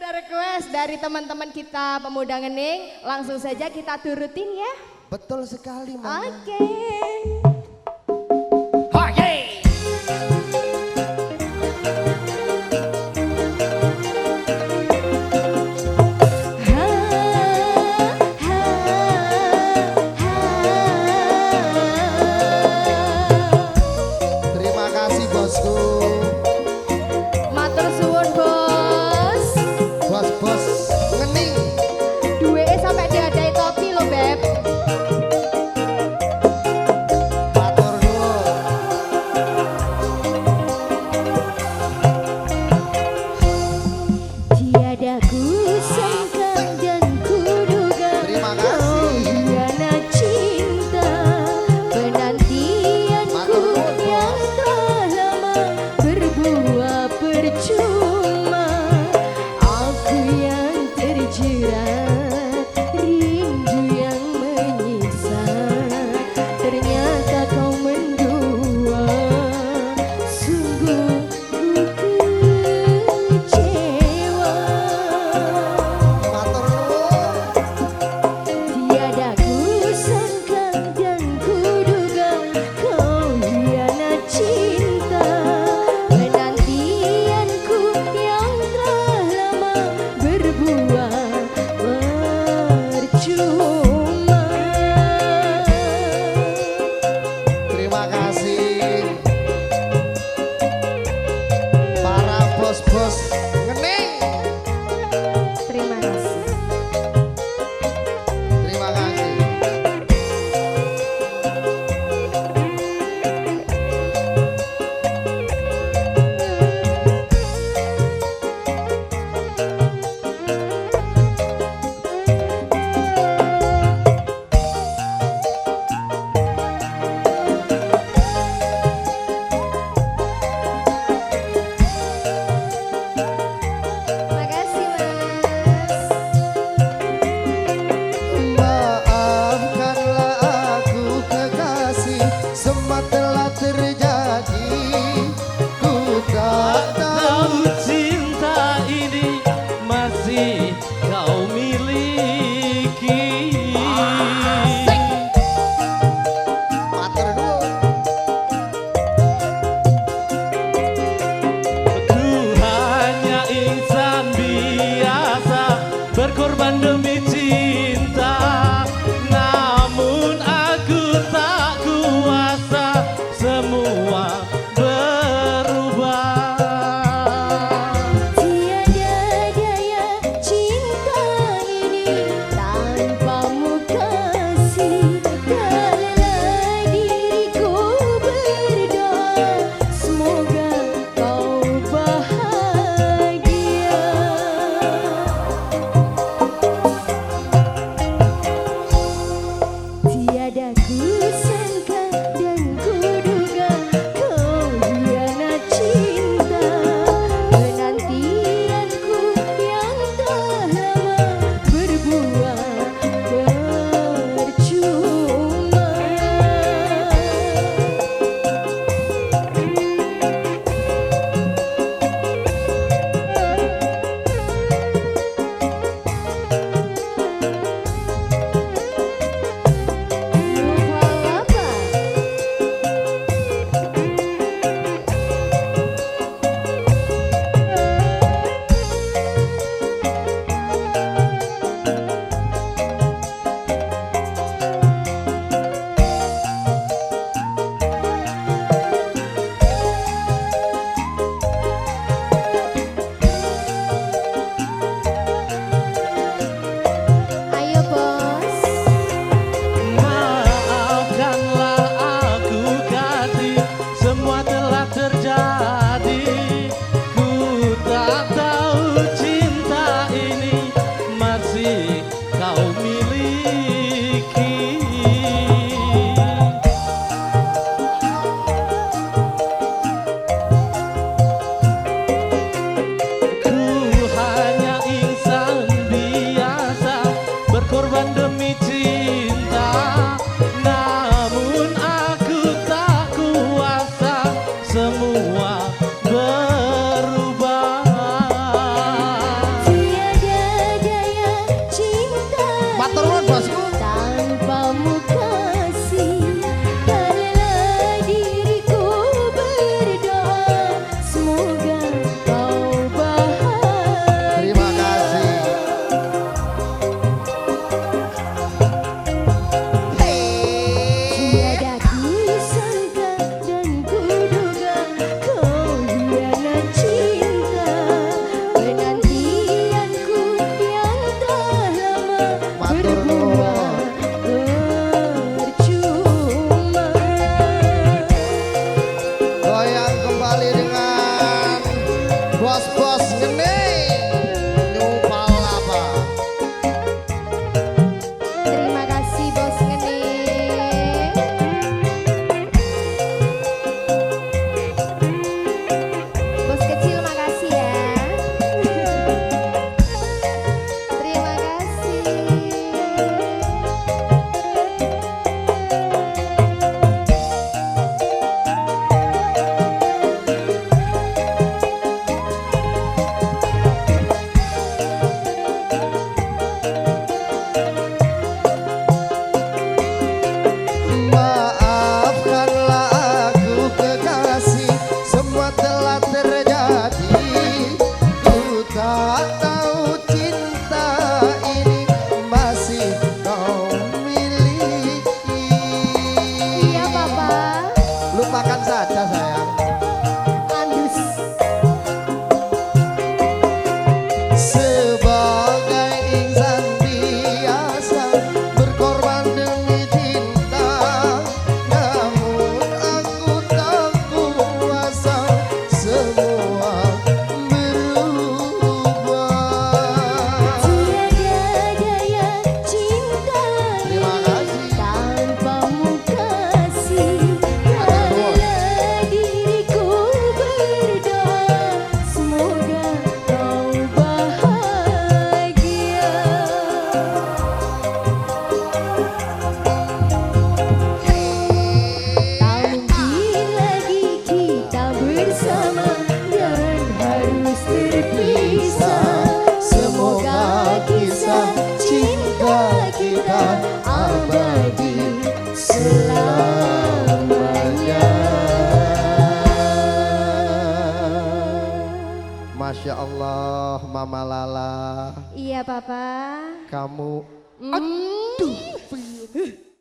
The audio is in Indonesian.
ada request dari teman-teman kita pemuda ngening, langsung saja kita turutin ya. Betul sekali, Mama. Oke. Okay. Selamanya Masya Allah Mama Lala Iya papa. Kamu Mm.